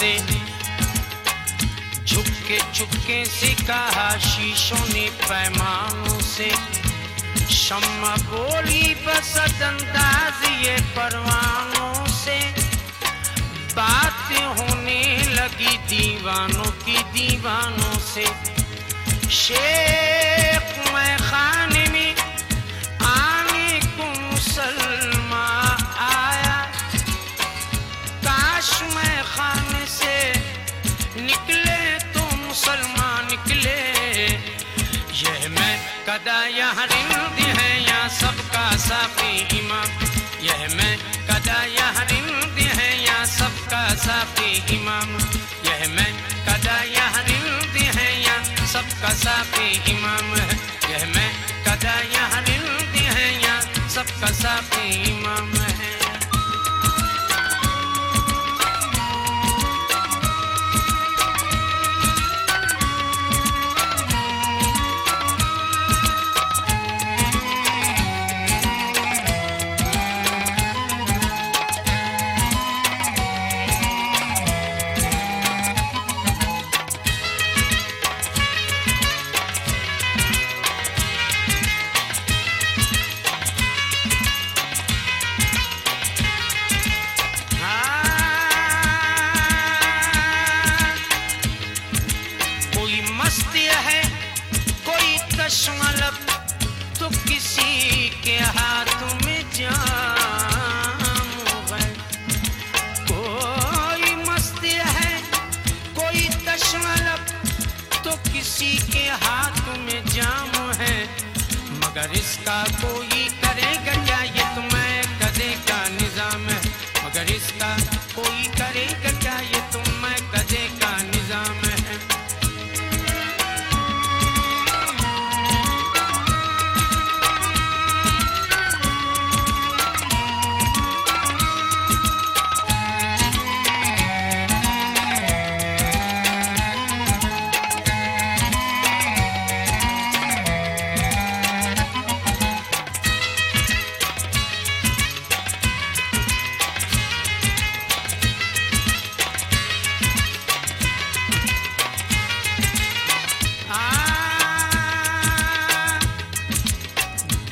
سے چھپکے چھپکے سے کہا شیشوں نے پیمانوں سے۔ شمع بولی بسد انداز یہ پروانوں سے۔ باتیں ہونے لگی دیوانوں کی دیوانوں سے۔ شیخ میں خانے کدا یا ہرند ہے یا سب کا ساتھی امام۔ یہ میں کدا یا ہرند ہے یا سب کا ساقی امام۔ یہ میں کدا یا ہرند ہے یا سب کا ساقی امام۔ ہے یہ میں کدا یا ہرند ہے یا سب کا ساقی مگر اس کا کوئی کرے گا کیا یہ تمہیں کرے کا نظام؟ ہے مگر اس کا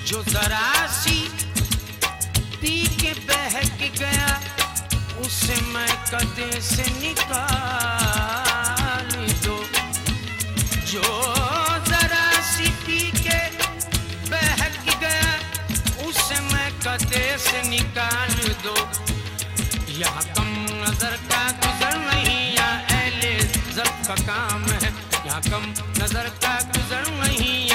جو ذرا سی پی کے بہک گیا، اسے میں کدے سے نکال دو۔ جو ذرا سی پی کے بہک گیا، اسے میں کدے سے نکال دو۔ یہاں کم نظر کا گزر نہیں، یا اہل ضرب کا کام ہے۔ یہاں کم نظر کا گزر نہیں۔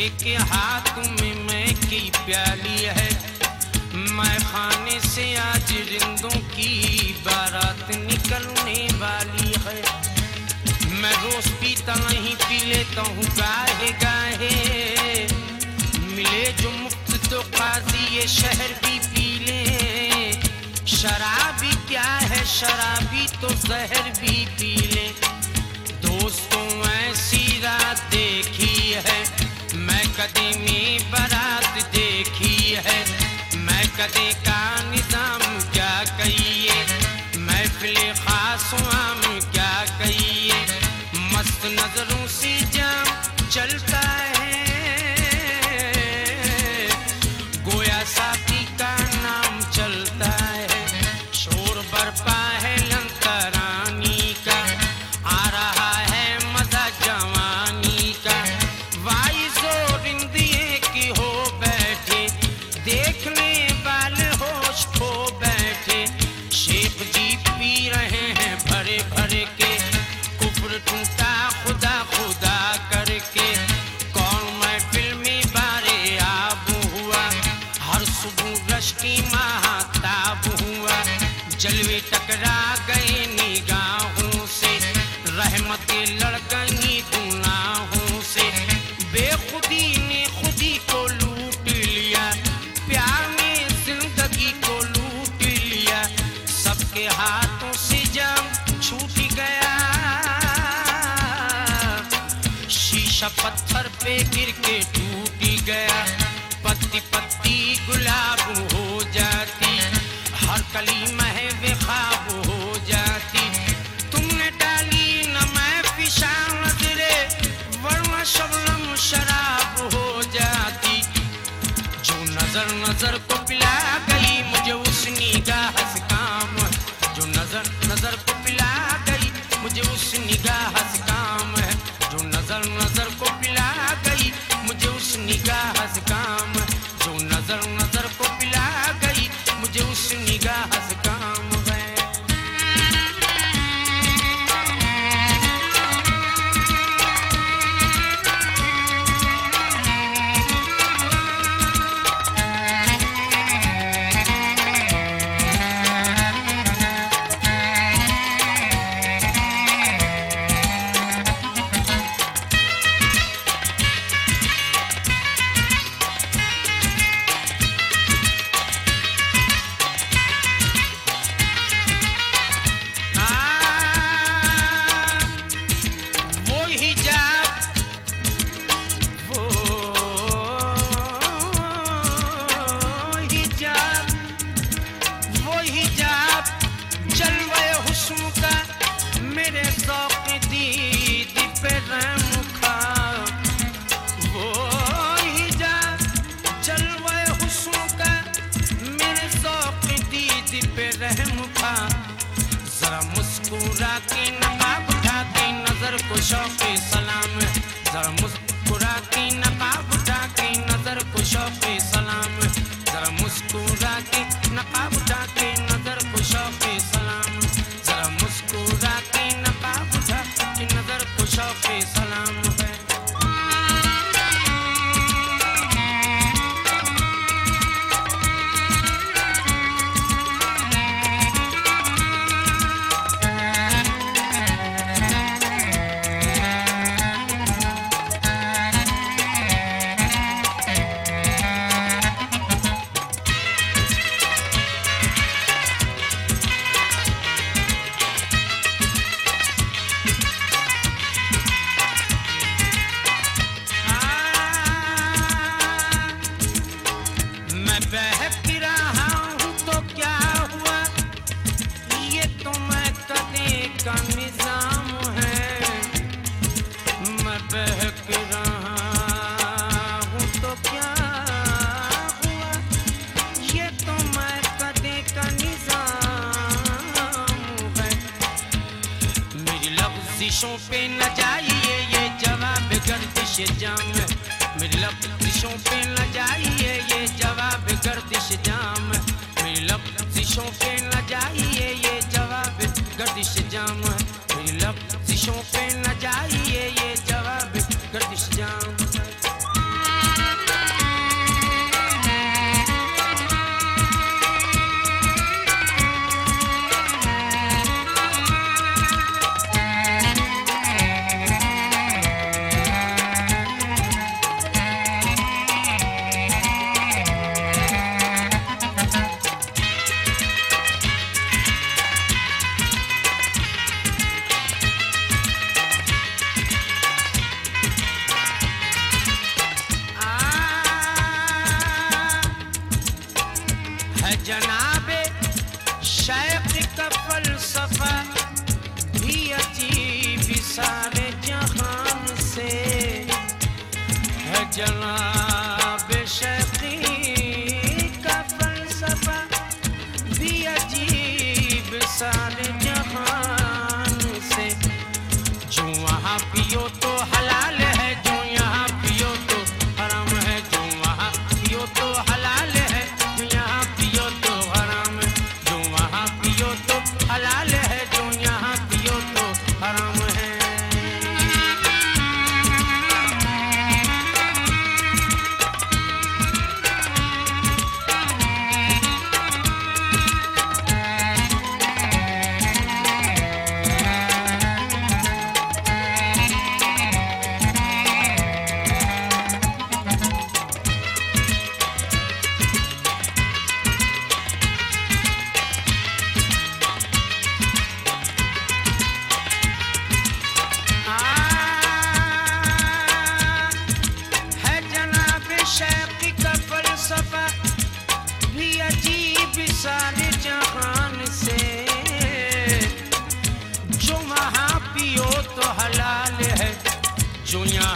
ایک کے ہاتھ میں میں کی پیالی ہے۔ میں خانے سے آج رندوں کی بارات نکلنے والی ہے۔ میں روز پیتا نہیں، پی لیتا ہوں، گاہے گاہے۔ ملے جو مفت تو قاضی یہ شہر بھی پی لے شرابی کیا ہے؟ شرابی تو زہر بھی پی لے دوستوں، ایسی رات دیکھی ہے۔ میں میں برات دیکھی ہے۔ میں کدے کا نظام کیا کہیے؟ محفل خاص عام خدا خدا کر کے کون میں فلمی بارے آب ہوا؟ ہر صبح رش کی ہوا۔ جلوے ٹکرا گئے نگاہوں سے۔ رحمت لڑ گئی گناہوں سے۔ بے خودی نے خودی کو لوٹ لیا۔ پیار نے زندگی کو لوٹ لیا۔ سب کے ہاتھوں سے جب چھوٹ گیا۔ شیشہ پتھر پہ گر کے ٹوٹ گیا۔ پتی پتی گلاب ہو جاتی، ہر کلی محو خواب ہو جاتی۔ تم نے ڈالی نہ میں پیشا نظرے، ورنہ شبنم شراب ہو جاتی۔ جو نظر نظر کو پلا گئی، مجھے اس نگاہ سے کام۔ جو نظر نظر کو پلا گئی، مجھے اس نگاہ سے کام۔ نظر نظر کو پلا گئی مجھے اس نگاہ رحم کھا ذرا مسکرا کے نقاب اٹھا کے نظر کو شوق سلام۔ ذرا مسکرا گردشوں پہ نہ جائیے یہ جواب گردش جام ہے میری لفظشوں پہ نہ جائیے یہ جواب گردش جام ہے میری لفظشوں پہ نہ جائیے یہ جواب گردش جام ہے میری لفظشوں پہ جناب شیخ کا فلسفہ بھی عجیب سارے جہان سے ہے جناب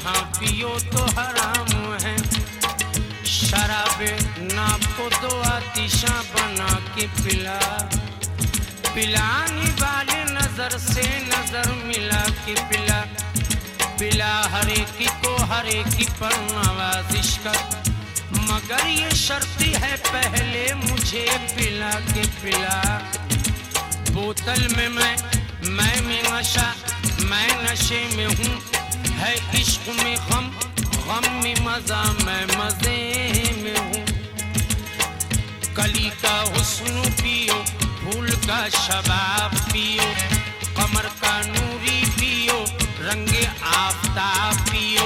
جہاں پیو تو حرام ہے۔ شراب ناپ کو دو آتیشاں بنا کے پلا۔ پلانے والے نظر سے نظر ملا کے پلا۔ پلا ہر ایک کو ہر ایک پر نوازش کر مگر یہ شرطی ہے پہلے مجھے پلا کے پلا۔ بوتل میں میں میں نشہ، میں نشے میں ہوں۔ ہے عشق میں غم غم میں مزہ میں مزے میں ہوں۔ کلی کا حسن پیو، پھول کا شباب پیو۔ کمر کا نوری پیو، رنگ آفتاب پیو۔